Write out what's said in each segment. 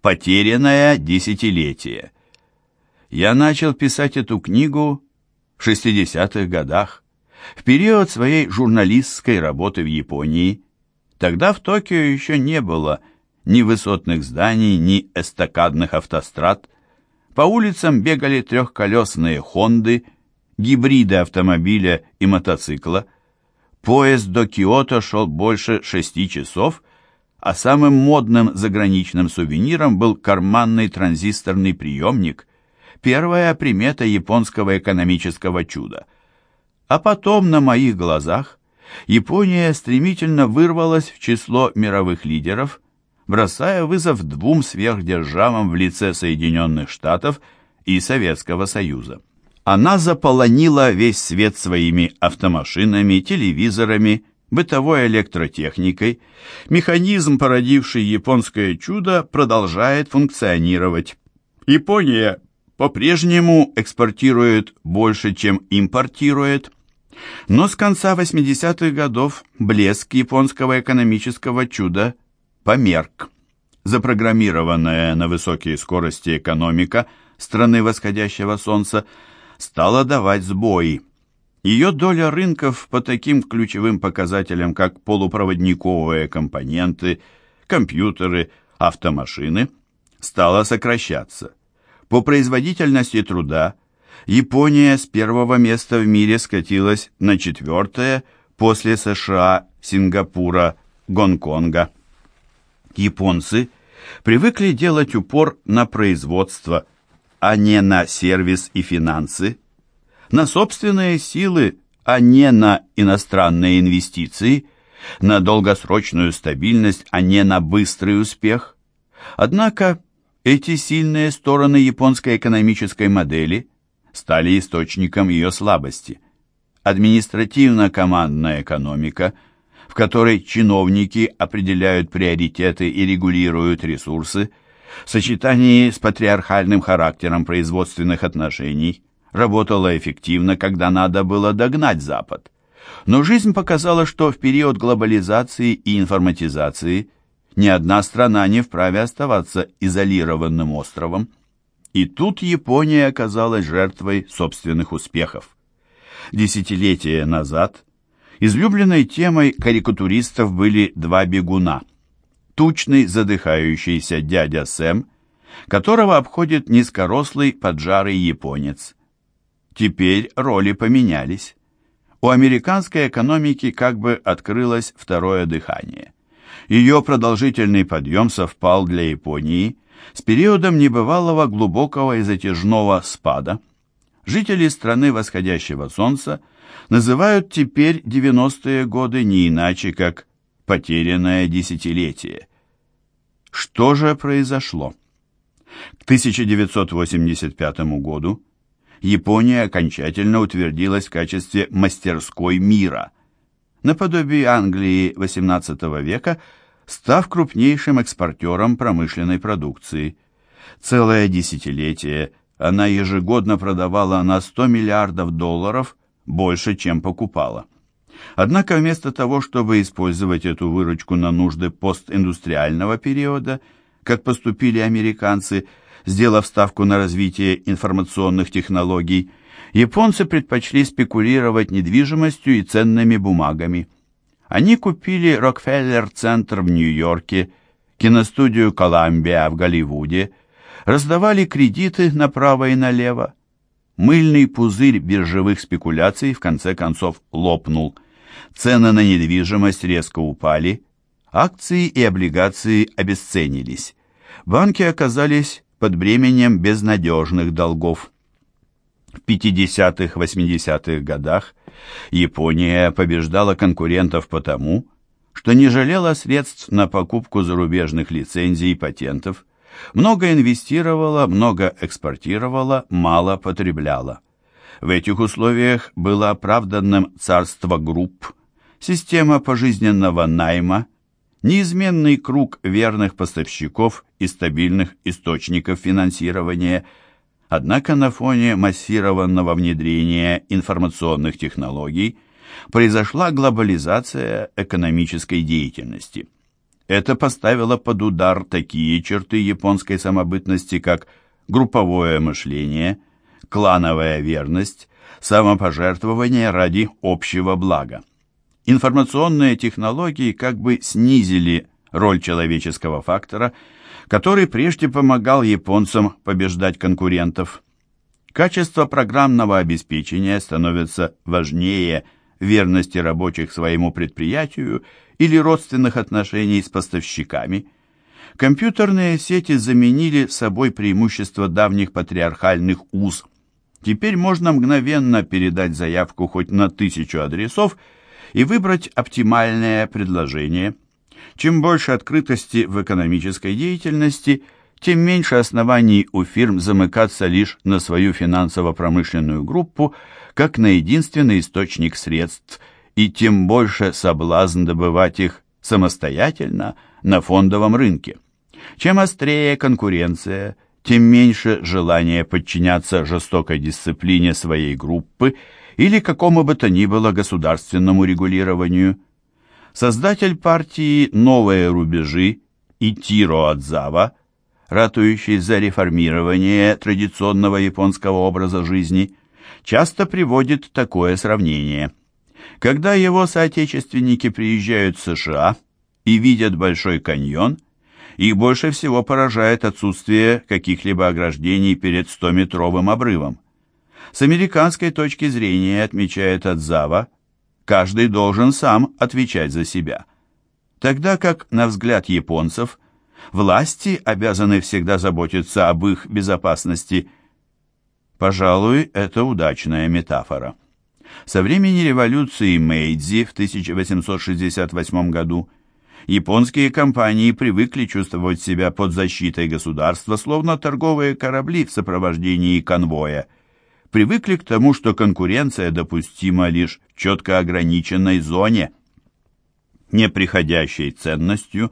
Потерянное десятилетие. Я начал писать эту книгу в 60-х годах, в период своей журналистской работы в Японии. Тогда в Токио еще не было ни высотных зданий, ни эстакадных автострад. По улицам бегали трехколесные «Хонды», гибриды автомобиля и мотоцикла. Поезд до Киото шел больше шести часов, а самым модным заграничным сувениром был карманный транзисторный приемник, первая примета японского экономического чуда. А потом на моих глазах Япония стремительно вырвалась в число мировых лидеров, бросая вызов двум сверхдержавам в лице Соединенных Штатов и Советского Союза. Она заполонила весь свет своими автомашинами, телевизорами, бытовой электротехникой. Механизм, породивший японское чудо, продолжает функционировать. Япония по-прежнему экспортирует больше, чем импортирует. Но с конца 80-х годов блеск японского экономического чуда померк. Запрограммированная на высокие скорости экономика страны восходящего солнца – стала давать сбои. Ее доля рынков по таким ключевым показателям, как полупроводниковые компоненты, компьютеры, автомашины, стала сокращаться. По производительности труда Япония с первого места в мире скатилась на четвертое после США, Сингапура, Гонконга. Японцы привыкли делать упор на производство – а не на сервис и финансы, на собственные силы, а не на иностранные инвестиции, на долгосрочную стабильность, а не на быстрый успех. Однако эти сильные стороны японской экономической модели стали источником ее слабости. Административно-командная экономика, в которой чиновники определяют приоритеты и регулируют ресурсы – в сочетании с патриархальным характером производственных отношений работала эффективно, когда надо было догнать Запад. Но жизнь показала, что в период глобализации и информатизации ни одна страна не вправе оставаться изолированным островом. И тут Япония оказалась жертвой собственных успехов. Десятилетия назад излюбленной темой карикатуристов были два бегуна – тучный задыхающийся дядя Сэм, которого обходит низкорослый поджарый японец. Теперь роли поменялись. У американской экономики как бы открылось второе дыхание. Ее продолжительный подъем совпал для Японии с периодом небывалого глубокого и затяжного спада. Жители страны восходящего солнца называют теперь 90-е годы не иначе, как потерянное десятилетие. Что же произошло? К 1985 году Япония окончательно утвердилась в качестве мастерской мира, наподобие Англии XVIII века, став крупнейшим экспортером промышленной продукции. Целое десятилетие она ежегодно продавала на 100 миллиардов долларов больше, чем покупала. Однако вместо того, чтобы использовать эту выручку на нужды постиндустриального периода, как поступили американцы, сделав ставку на развитие информационных технологий, японцы предпочли спекулировать недвижимостью и ценными бумагами. Они купили Рокфеллер-центр в Нью-Йорке, киностудию «Коламбия» в Голливуде, раздавали кредиты направо и налево. Мыльный пузырь биржевых спекуляций в конце концов лопнул – цены на недвижимость резко упали, акции и облигации обесценились. Банки оказались под бременем безнадежных долгов. В 50-80-х годах Япония побеждала конкурентов потому, что не жалела средств на покупку зарубежных лицензий и патентов, много инвестировала, много экспортировала, мало потребляла. В этих условиях было оправданным царство групп, система пожизненного найма, неизменный круг верных поставщиков и стабильных источников финансирования. Однако на фоне массированного внедрения информационных технологий произошла глобализация экономической деятельности. Это поставило под удар такие черты японской самобытности, как групповое мышление, клановая верность, самопожертвование ради общего блага. Информационные технологии как бы снизили роль человеческого фактора, который прежде помогал японцам побеждать конкурентов. Качество программного обеспечения становится важнее верности рабочих своему предприятию или родственных отношений с поставщиками. Компьютерные сети заменили собой преимущество давних патриархальных уз. Теперь можно мгновенно передать заявку хоть на тысячу адресов и выбрать оптимальное предложение. Чем больше открытости в экономической деятельности, тем меньше оснований у фирм замыкаться лишь на свою финансово-промышленную группу, как на единственный источник средств – и тем больше соблазн добывать их самостоятельно на фондовом рынке. Чем острее конкуренция, тем меньше желание подчиняться жестокой дисциплине своей группы или какому бы то ни было государственному регулированию. Создатель партии «Новые рубежи» Итиро Адзава, ратующий за реформирование традиционного японского образа жизни, часто приводит такое сравнение – когда его соотечественники приезжают в США и видят Большой каньон, их больше всего поражает отсутствие каких-либо ограждений перед 100-метровым обрывом. С американской точки зрения, отмечает Адзава, каждый должен сам отвечать за себя. Тогда как, на взгляд японцев, власти обязаны всегда заботиться об их безопасности. Пожалуй, это удачная метафора. Со времени революции Мэйдзи в 1868 году японские компании привыкли чувствовать себя под защитой государства, словно торговые корабли в сопровождении конвоя. Привыкли к тому, что конкуренция допустима лишь в четко ограниченной зоне. Неприходящей ценностью,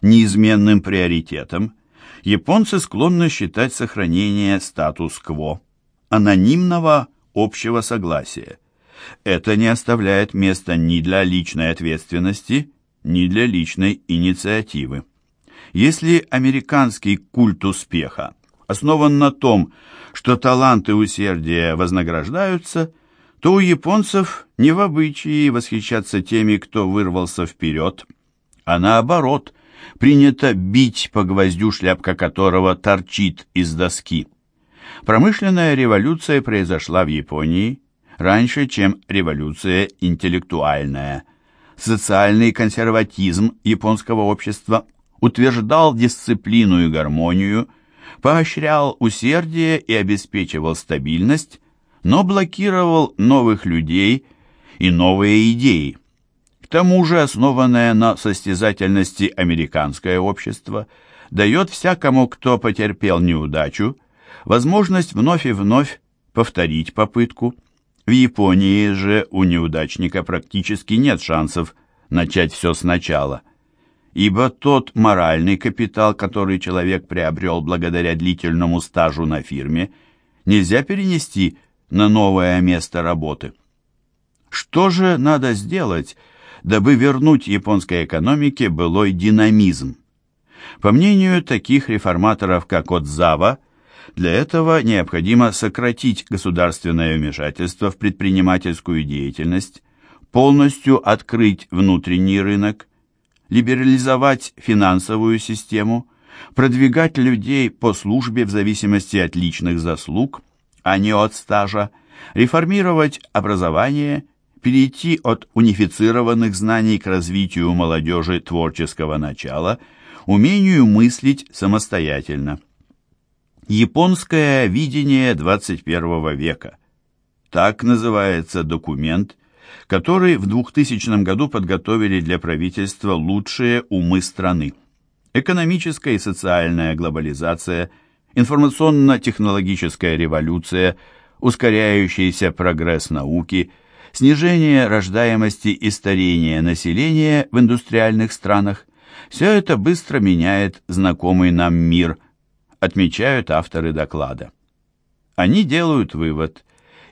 неизменным приоритетом, японцы склонны считать сохранение статус-кво, анонимного общего согласия. Это не оставляет места ни для личной ответственности, ни для личной инициативы. Если американский культ успеха основан на том, что таланты усердия вознаграждаются, то у японцев не в обычае восхищаться теми, кто вырвался вперед, а наоборот, принято бить по гвоздю, шляпка которого торчит из доски. Промышленная революция произошла в Японии раньше, чем революция интеллектуальная. Социальный консерватизм японского общества утверждал дисциплину и гармонию, поощрял усердие и обеспечивал стабильность, но блокировал новых людей и новые идеи. К тому же основанное на состязательности американское общество дает всякому, кто потерпел неудачу, возможность вновь и вновь повторить попытку. В Японии же у неудачника практически нет шансов начать все сначала, ибо тот моральный капитал, который человек приобрел благодаря длительному стажу на фирме, нельзя перенести на новое место работы. Что же надо сделать, дабы вернуть японской экономике былой динамизм? По мнению таких реформаторов, как Отзава, для этого необходимо сократить государственное вмешательство в предпринимательскую деятельность, полностью открыть внутренний рынок, либерализовать финансовую систему, продвигать людей по службе в зависимости от личных заслуг, а не от стажа, реформировать образование, перейти от унифицированных знаний к развитию молодежи творческого начала, умению мыслить самостоятельно. Японское видение 21 века. Так называется документ, который в 2000 году подготовили для правительства лучшие умы страны. Экономическая и социальная глобализация, информационно-технологическая революция, ускоряющийся прогресс науки, снижение рождаемости и старения населения в индустриальных странах – все это быстро меняет знакомый нам мир – отмечают авторы доклада. Они делают вывод.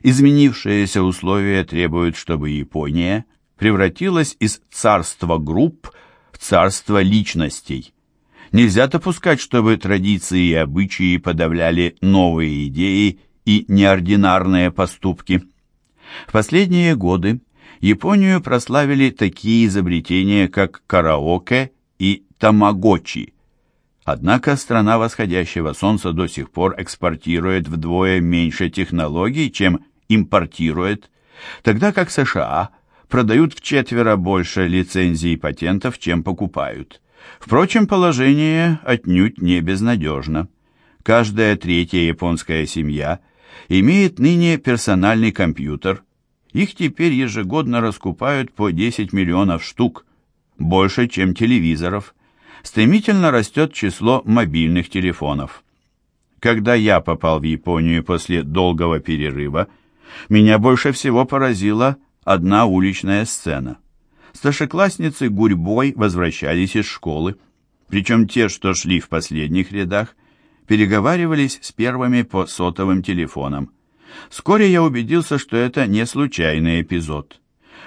Изменившиеся условия требуют, чтобы Япония превратилась из царства групп в царство личностей. Нельзя допускать, чтобы традиции и обычаи подавляли новые идеи и неординарные поступки. В последние годы Японию прославили такие изобретения, как караоке и тамагочи. Однако страна восходящего солнца до сих пор экспортирует вдвое меньше технологий, чем импортирует, тогда как США продают в четверо больше лицензий и патентов, чем покупают. Впрочем, положение отнюдь не безнадежно. Каждая третья японская семья имеет ныне персональный компьютер, их теперь ежегодно раскупают по 10 миллионов штук, больше, чем телевизоров. Стремительно растет число мобильных телефонов. Когда я попал в Японию после долгого перерыва, меня больше всего поразила одна уличная сцена. Старшеклассницы гурьбой возвращались из школы, причем те, что шли в последних рядах, переговаривались с первыми по сотовым телефонам. Вскоре я убедился, что это не случайный эпизод.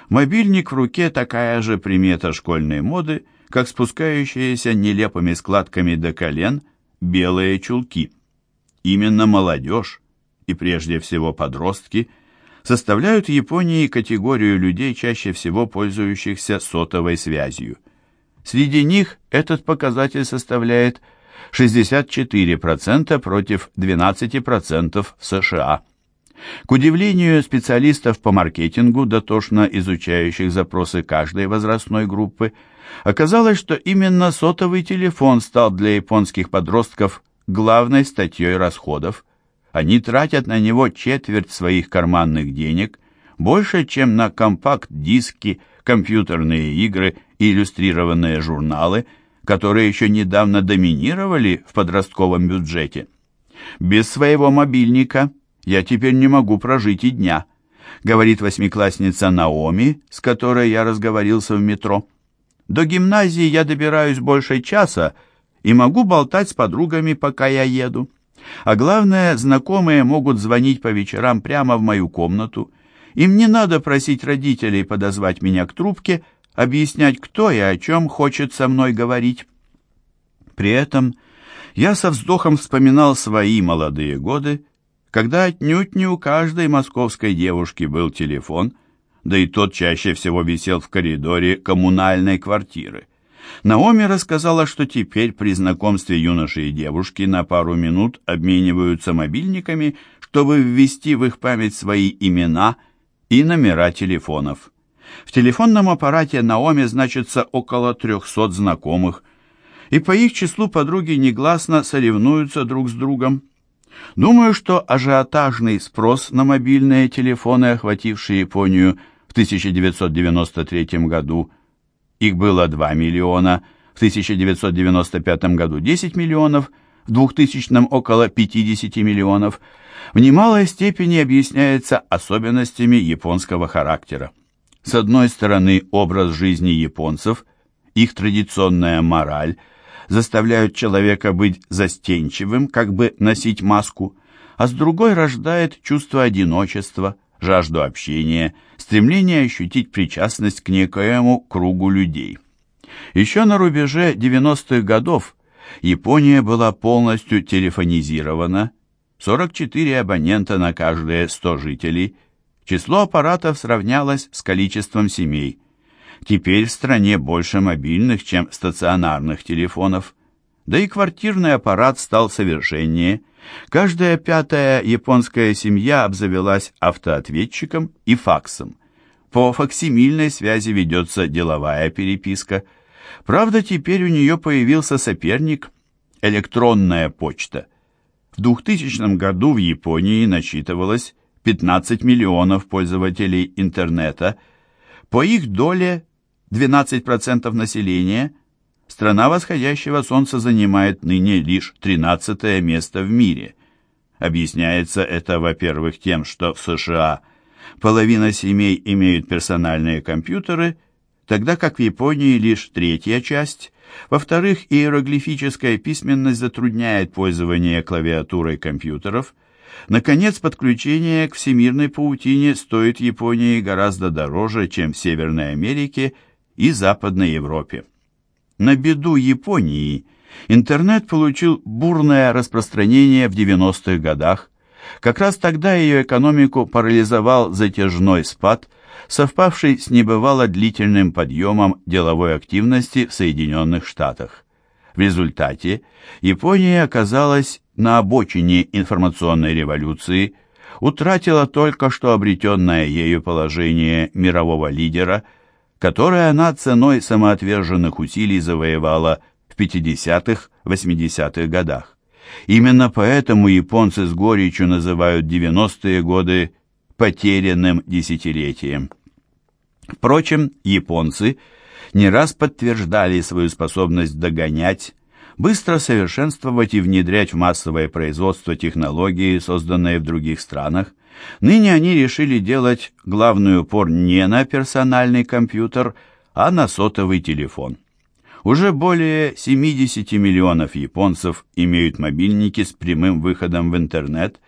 Мобильник в руке такая же примета школьной моды, как спускающиеся нелепыми складками до колен белые чулки. Именно молодежь, и прежде всего подростки, составляют в Японии категорию людей, чаще всего пользующихся сотовой связью. Среди них этот показатель составляет 64% против 12% в США. К удивлению специалистов по маркетингу, дотошно изучающих запросы каждой возрастной группы, оказалось, что именно сотовый телефон стал для японских подростков главной статьей расходов. Они тратят на него четверть своих карманных денег, больше, чем на компакт-диски, компьютерные игры и иллюстрированные журналы, которые еще недавно доминировали в подростковом бюджете. Без своего мобильника я теперь не могу прожить и дня», — говорит восьмиклассница Наоми, с которой я разговорился в метро. «До гимназии я добираюсь больше часа и могу болтать с подругами, пока я еду. А главное, знакомые могут звонить по вечерам прямо в мою комнату. Им не надо просить родителей подозвать меня к трубке, объяснять, кто и о чем хочет со мной говорить». При этом я со вздохом вспоминал свои молодые годы, когда отнюдь не у каждой московской девушки был телефон, да и тот чаще всего висел в коридоре коммунальной квартиры. Наоми рассказала, что теперь при знакомстве юноши и девушки на пару минут обмениваются мобильниками, чтобы ввести в их память свои имена и номера телефонов. В телефонном аппарате Наоми значится около 300 знакомых, и по их числу подруги негласно соревнуются друг с другом. Думаю, что ажиотажный спрос на мобильные телефоны, охвативший Японию в 1993 году, их было 2 миллиона, в 1995 году 10 миллионов, в 2000 около 50 миллионов, в немалой степени объясняется особенностями японского характера. С одной стороны, образ жизни японцев, их традиционная мораль – заставляют человека быть застенчивым, как бы носить маску, а с другой рождает чувство одиночества, жажду общения, стремление ощутить причастность к некоему кругу людей. Еще на рубеже 90-х годов Япония была полностью телефонизирована, 44 абонента на каждые 100 жителей, число аппаратов сравнялось с количеством семей – Теперь в стране больше мобильных, чем стационарных телефонов. Да и квартирный аппарат стал совершеннее. Каждая пятая японская семья обзавелась автоответчиком и факсом. По факсимильной связи ведется деловая переписка. Правда, теперь у нее появился соперник – электронная почта. В 2000 году в Японии насчитывалось 15 миллионов пользователей интернета. По их доле 12% населения, страна восходящего солнца занимает ныне лишь 13 место в мире. Объясняется это, во-первых, тем, что в США половина семей имеют персональные компьютеры, тогда как в Японии лишь третья часть. Во-вторых, иероглифическая письменность затрудняет пользование клавиатурой компьютеров. Наконец, подключение к всемирной паутине стоит Японии гораздо дороже, чем в Северной Америке – и Западной Европе. На беду Японии интернет получил бурное распространение в 90-х годах. Как раз тогда ее экономику парализовал затяжной спад, совпавший с небывало длительным подъемом деловой активности в Соединенных Штатах. В результате Япония оказалась на обочине информационной революции, утратила только что обретенное ею положение мирового лидера, которое она ценой самоотверженных усилий завоевала в 50-х, 80-х годах. Именно поэтому японцы с горечью называют 90-е годы потерянным десятилетием. Впрочем, японцы не раз подтверждали свою способность догонять, быстро совершенствовать и внедрять в массовое производство технологии, созданные в других странах. Ныне они решили делать главный упор не на персональный компьютер, а на сотовый телефон. Уже более 70 миллионов японцев имеют мобильники с прямым выходом в интернет.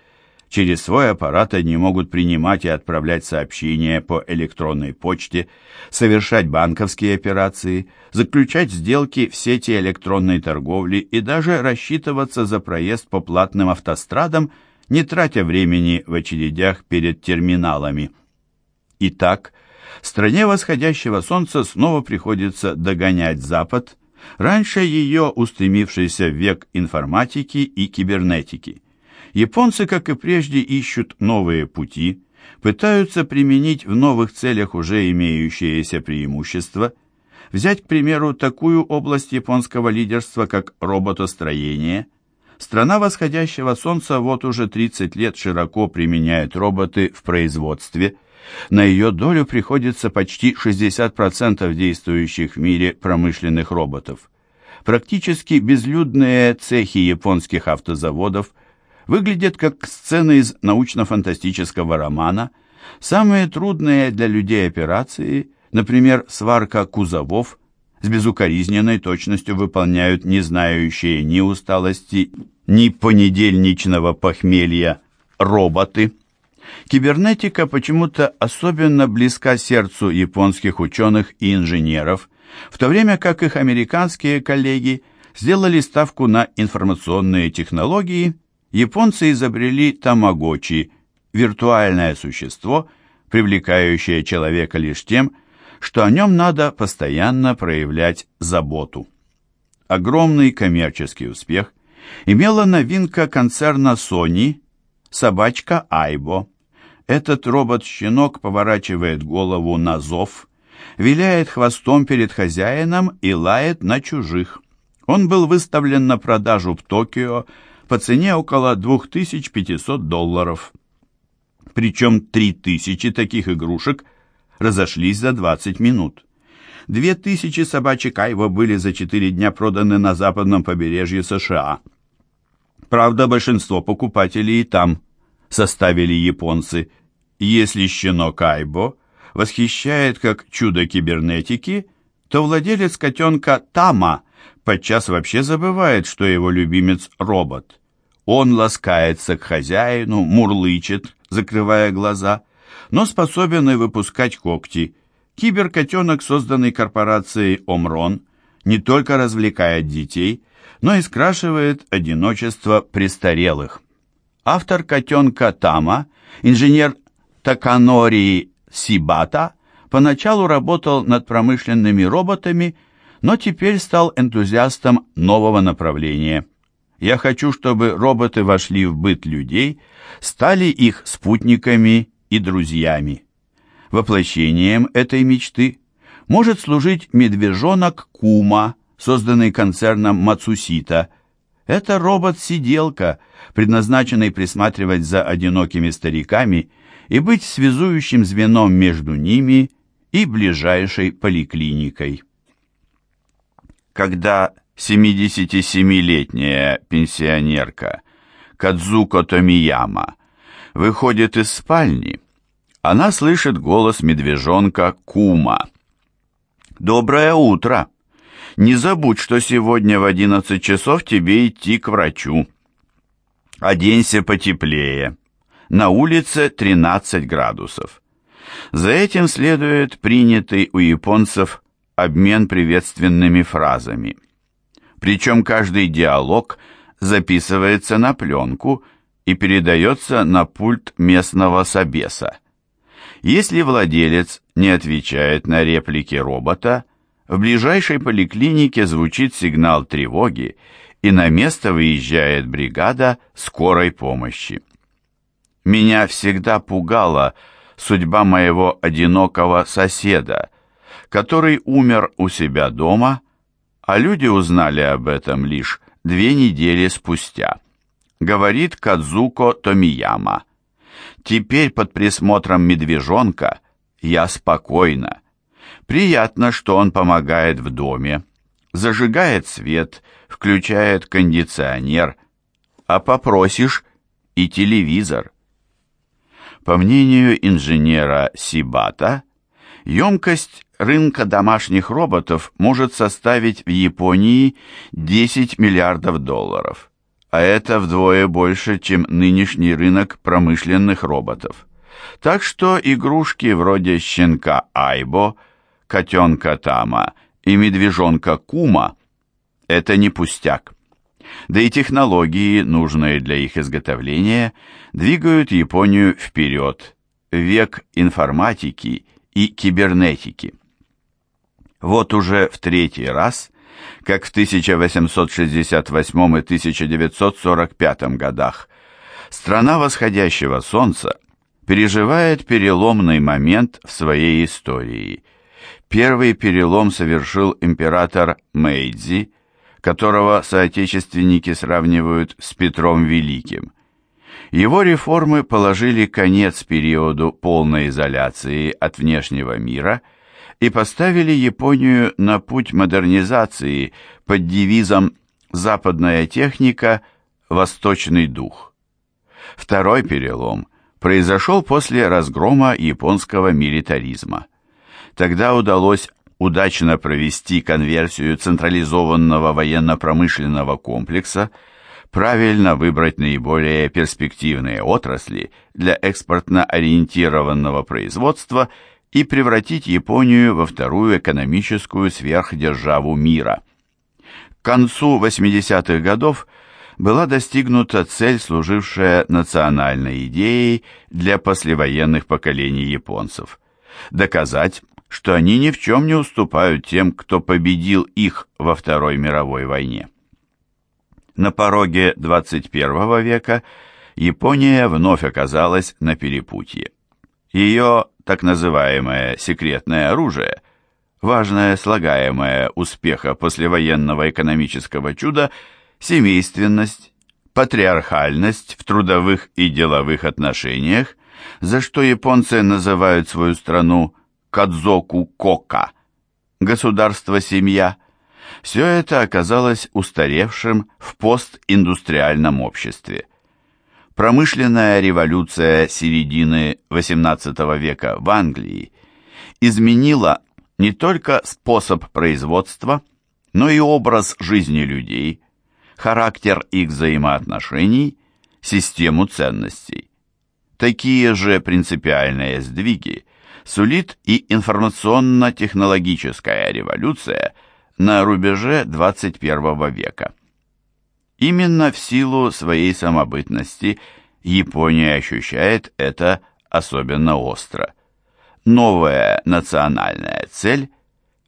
Через свой аппарат они могут принимать и отправлять сообщения по электронной почте, совершать банковские операции, заключать сделки в сети электронной торговли и даже рассчитываться за проезд по платным автострадам, не тратя времени в очередях перед терминалами. Итак, стране восходящего солнца снова приходится догонять Запад, раньше ее устремившийся век информатики и кибернетики. Японцы, как и прежде, ищут новые пути, пытаются применить в новых целях уже имеющиеся преимущества, взять, к примеру, такую область японского лидерства, как роботостроение. Страна восходящего солнца вот уже 30 лет широко применяет роботы в производстве – на ее долю приходится почти 60% действующих в мире промышленных роботов. Практически безлюдные цехи японских автозаводов выглядят как сцены из научно-фантастического романа. Самые трудные для людей операции, например, сварка кузовов, с безукоризненной точностью выполняют не знающие ни усталости, ни понедельничного похмелья роботы. Кибернетика почему-то особенно близка сердцу японских ученых и инженеров, в то время как их американские коллеги сделали ставку на информационные технологии, японцы изобрели тамагочи – виртуальное существо, привлекающее человека лишь тем, что о нем надо постоянно проявлять заботу. Огромный коммерческий успех имела новинка концерна Sony – собачка Айбо – этот робот-щенок поворачивает голову на зов, виляет хвостом перед хозяином и лает на чужих. Он был выставлен на продажу в Токио по цене около 2500 долларов. Причем 3000 таких игрушек разошлись за 20 минут. Две тысячи собачек Айва были за 4 дня проданы на западном побережье США. Правда, большинство покупателей и там составили японцы. Если щенок Айбо восхищает как чудо кибернетики, то владелец котенка Тама подчас вообще забывает, что его любимец – робот. Он ласкается к хозяину, мурлычет, закрывая глаза, но способен и выпускать когти. Киберкотенок, созданный корпорацией «Омрон», не только развлекает детей, но и скрашивает одиночество престарелых. Автор котенка Тама, инженер Таканори Сибата, поначалу работал над промышленными роботами, но теперь стал энтузиастом нового направления. Я хочу, чтобы роботы вошли в быт людей, стали их спутниками и друзьями. Воплощением этой мечты может служить медвежонок Кума, созданный концерном Мацусита – это робот-сиделка, предназначенный присматривать за одинокими стариками и быть связующим звеном между ними и ближайшей поликлиникой. Когда 77-летняя пенсионерка Кадзуко Томияма выходит из спальни, она слышит голос медвежонка Кума. «Доброе утро!» Не забудь, что сегодня в одиннадцать часов тебе идти к врачу. Оденься потеплее. На улице 13 градусов. За этим следует принятый у японцев обмен приветственными фразами. Причем каждый диалог записывается на пленку и передается на пульт местного собеса. Если владелец не отвечает на реплики робота, в ближайшей поликлинике звучит сигнал тревоги, и на место выезжает бригада скорой помощи. Меня всегда пугала судьба моего одинокого соседа, который умер у себя дома, а люди узнали об этом лишь две недели спустя. Говорит Кадзуко Томияма. Теперь под присмотром медвежонка я спокойна. Приятно, что он помогает в доме, зажигает свет, включает кондиционер, а попросишь и телевизор. По мнению инженера Сибата, емкость рынка домашних роботов может составить в Японии 10 миллиардов долларов, а это вдвое больше, чем нынешний рынок промышленных роботов. Так что игрушки вроде щенка Айбо, котенка Тама и медвежонка Кума – это не пустяк. Да и технологии, нужные для их изготовления, двигают Японию вперед, век информатики и кибернетики. Вот уже в третий раз, как в 1868 и 1945 годах, страна восходящего солнца переживает переломный момент в своей истории. Первый перелом совершил император Мэйдзи, которого соотечественники сравнивают с Петром Великим. Его реформы положили конец периоду полной изоляции от внешнего мира и поставили Японию на путь модернизации под девизом «Западная техника, восточный дух». Второй перелом произошел после разгрома японского милитаризма. Тогда удалось удачно провести конверсию централизованного военно-промышленного комплекса, правильно выбрать наиболее перспективные отрасли для экспортно-ориентированного производства и превратить Японию во вторую экономическую сверхдержаву мира. К концу 80-х годов была достигнута цель, служившая национальной идеей для послевоенных поколений японцев – доказать, что они ни в чем не уступают тем, кто победил их во Второй мировой войне. На пороге 21 века Япония вновь оказалась на перепутье. Ее так называемое секретное оружие, важное слагаемое успеха послевоенного экономического чуда, семейственность, патриархальность в трудовых и деловых отношениях, за что японцы называют свою страну Кадзоку Кока, государство-семья, все это оказалось устаревшим в постиндустриальном обществе. Промышленная революция середины XVIII века в Англии изменила не только способ производства, но и образ жизни людей, характер их взаимоотношений, систему ценностей. Такие же принципиальные сдвиги сулит и информационно-технологическая революция на рубеже 21 века. Именно в силу своей самобытности Япония ощущает это особенно остро. Новая национальная цель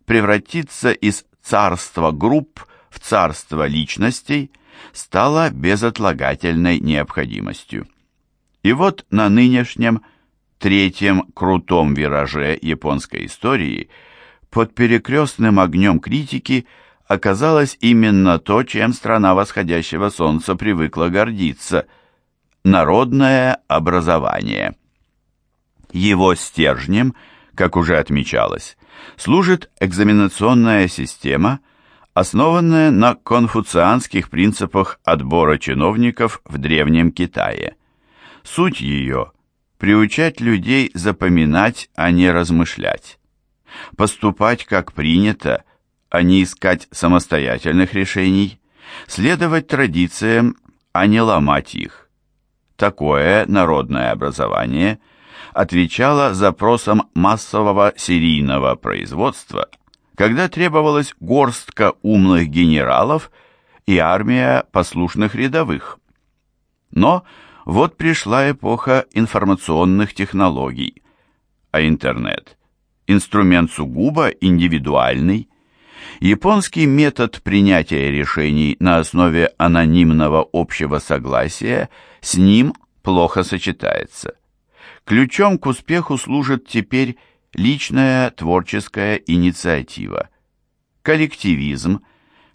превратиться из царства групп в царство личностей стала безотлагательной необходимостью. И вот на нынешнем третьем крутом вираже японской истории под перекрестным огнем критики оказалось именно то, чем страна восходящего солнца привыкла гордиться – народное образование. Его стержнем, как уже отмечалось, служит экзаменационная система, основанная на конфуцианских принципах отбора чиновников в Древнем Китае. Суть ее приучать людей запоминать, а не размышлять, поступать как принято, а не искать самостоятельных решений, следовать традициям, а не ломать их. Такое народное образование отвечало запросам массового серийного производства, когда требовалась горстка умных генералов и армия послушных рядовых. Но вот пришла эпоха информационных технологий, а интернет – инструмент сугубо индивидуальный. Японский метод принятия решений на основе анонимного общего согласия с ним плохо сочетается. Ключом к успеху служит теперь личная творческая инициатива, коллективизм,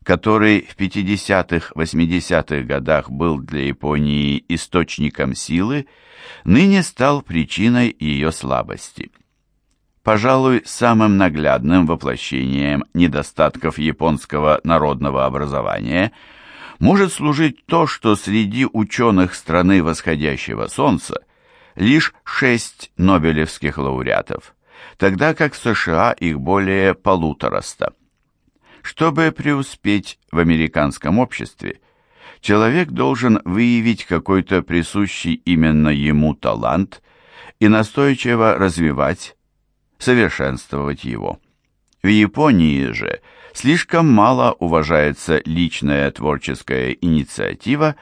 который в 50-80-х годах был для Японии источником силы, ныне стал причиной ее слабости. Пожалуй, самым наглядным воплощением недостатков японского народного образования может служить то, что среди ученых страны восходящего солнца лишь шесть нобелевских лауреатов, тогда как в США их более полутораста. Чтобы преуспеть в американском обществе, человек должен выявить какой-то присущий именно ему талант и настойчиво развивать, совершенствовать его. В Японии же слишком мало уважается личная творческая инициатива,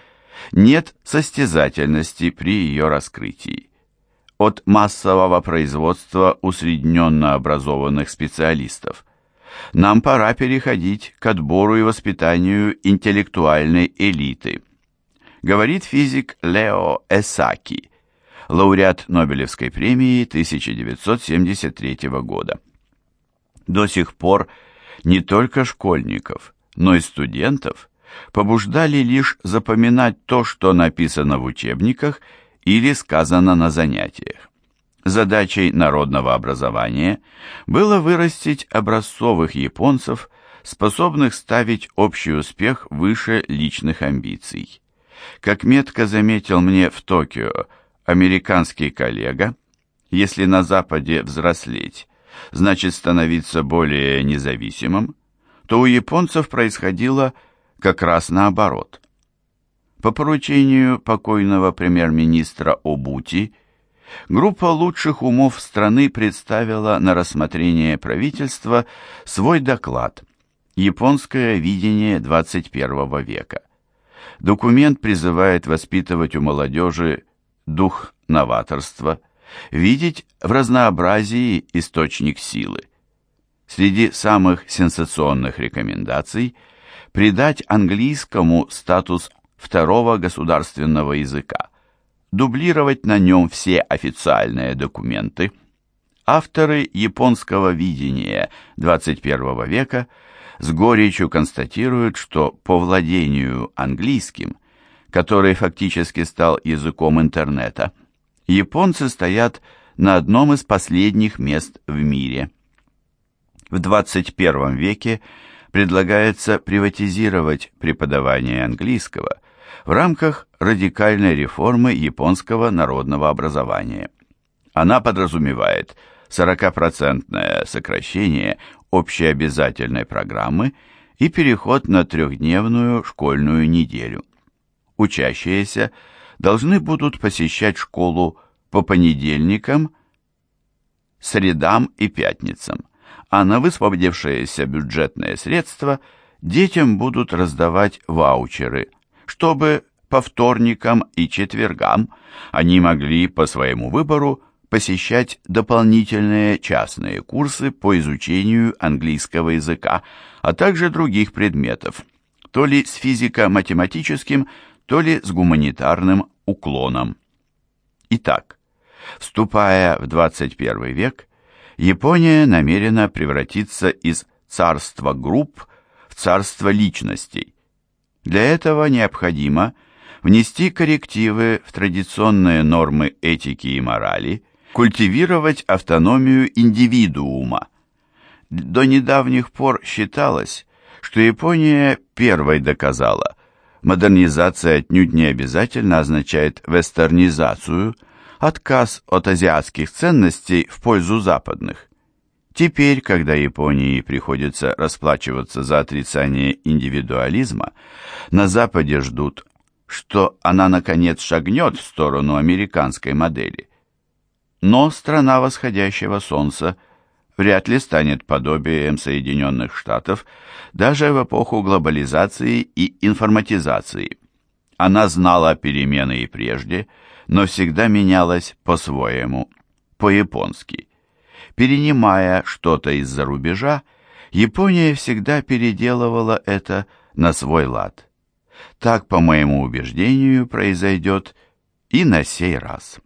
нет состязательности при ее раскрытии. От массового производства усредненно образованных специалистов нам пора переходить к отбору и воспитанию интеллектуальной элиты. Говорит физик Лео Эсаки, лауреат Нобелевской премии 1973 года. До сих пор не только школьников, но и студентов побуждали лишь запоминать то, что написано в учебниках или сказано на занятиях. Задачей народного образования было вырастить образцовых японцев, способных ставить общий успех выше личных амбиций. Как метко заметил мне в Токио американский коллега, если на Западе взрослеть, значит становиться более независимым, то у японцев происходило как раз наоборот. По поручению покойного премьер-министра Обути – Группа лучших умов страны представила на рассмотрение правительства свой доклад «Японское видение 21 века». Документ призывает воспитывать у молодежи дух новаторства, видеть в разнообразии источник силы. Среди самых сенсационных рекомендаций придать английскому статус второго государственного языка – дублировать на нем все официальные документы. Авторы японского видения 21 века с горечью констатируют, что по владению английским, который фактически стал языком интернета, японцы стоят на одном из последних мест в мире. В 21 веке предлагается приватизировать преподавание английского – в рамках радикальной реформы японского народного образования. Она подразумевает 40% сокращение общеобязательной программы и переход на трехдневную школьную неделю. Учащиеся должны будут посещать школу по понедельникам, средам и пятницам, а на высвободившиеся бюджетные средства детям будут раздавать ваучеры – чтобы по вторникам и четвергам они могли по своему выбору посещать дополнительные частные курсы по изучению английского языка, а также других предметов, то ли с физико-математическим, то ли с гуманитарным уклоном. Итак, вступая в 21 век, Япония намерена превратиться из царства групп в царство личностей, для этого необходимо внести коррективы в традиционные нормы этики и морали, культивировать автономию индивидуума. До недавних пор считалось, что Япония первой доказала, модернизация отнюдь не обязательно означает вестернизацию, отказ от азиатских ценностей в пользу западных. Теперь, когда Японии приходится расплачиваться за отрицание индивидуализма, на Западе ждут, что она наконец шагнет в сторону американской модели. Но страна восходящего солнца вряд ли станет подобием Соединенных Штатов даже в эпоху глобализации и информатизации. Она знала перемены и прежде, но всегда менялась по-своему, по-японски. Перенимая что-то из-за рубежа, Япония всегда переделывала это на свой лад. Так, по моему убеждению, произойдет и на сей раз.